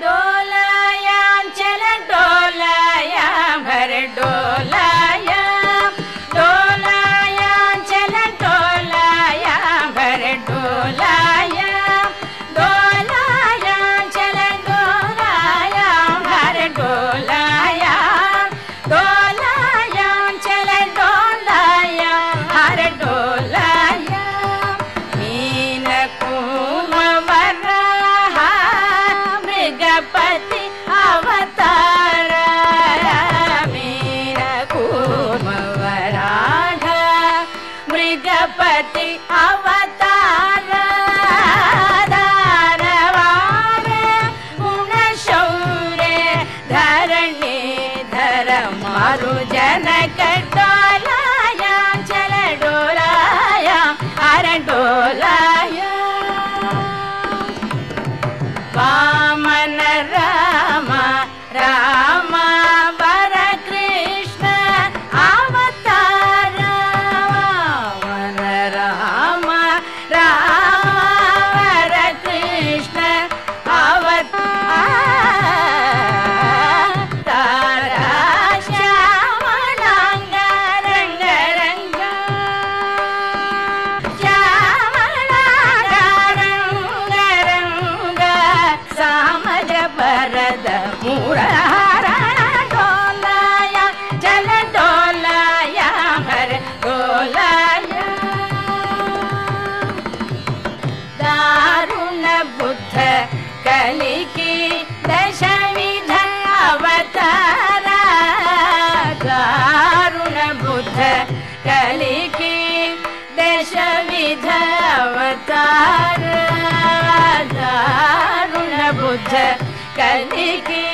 डोलाया मृगपति अवतार मीन कुमवराह मृगपति अवतार दारवार गुणशौर्य धरणी धर मारु मूरारा डोलाया जन डोलायाम गोलाया। दारुण बुद्ध कली कि दशवि दारुण बुद्धली कि दशवि धारा दारुण बुद्ध कलिकी दशविध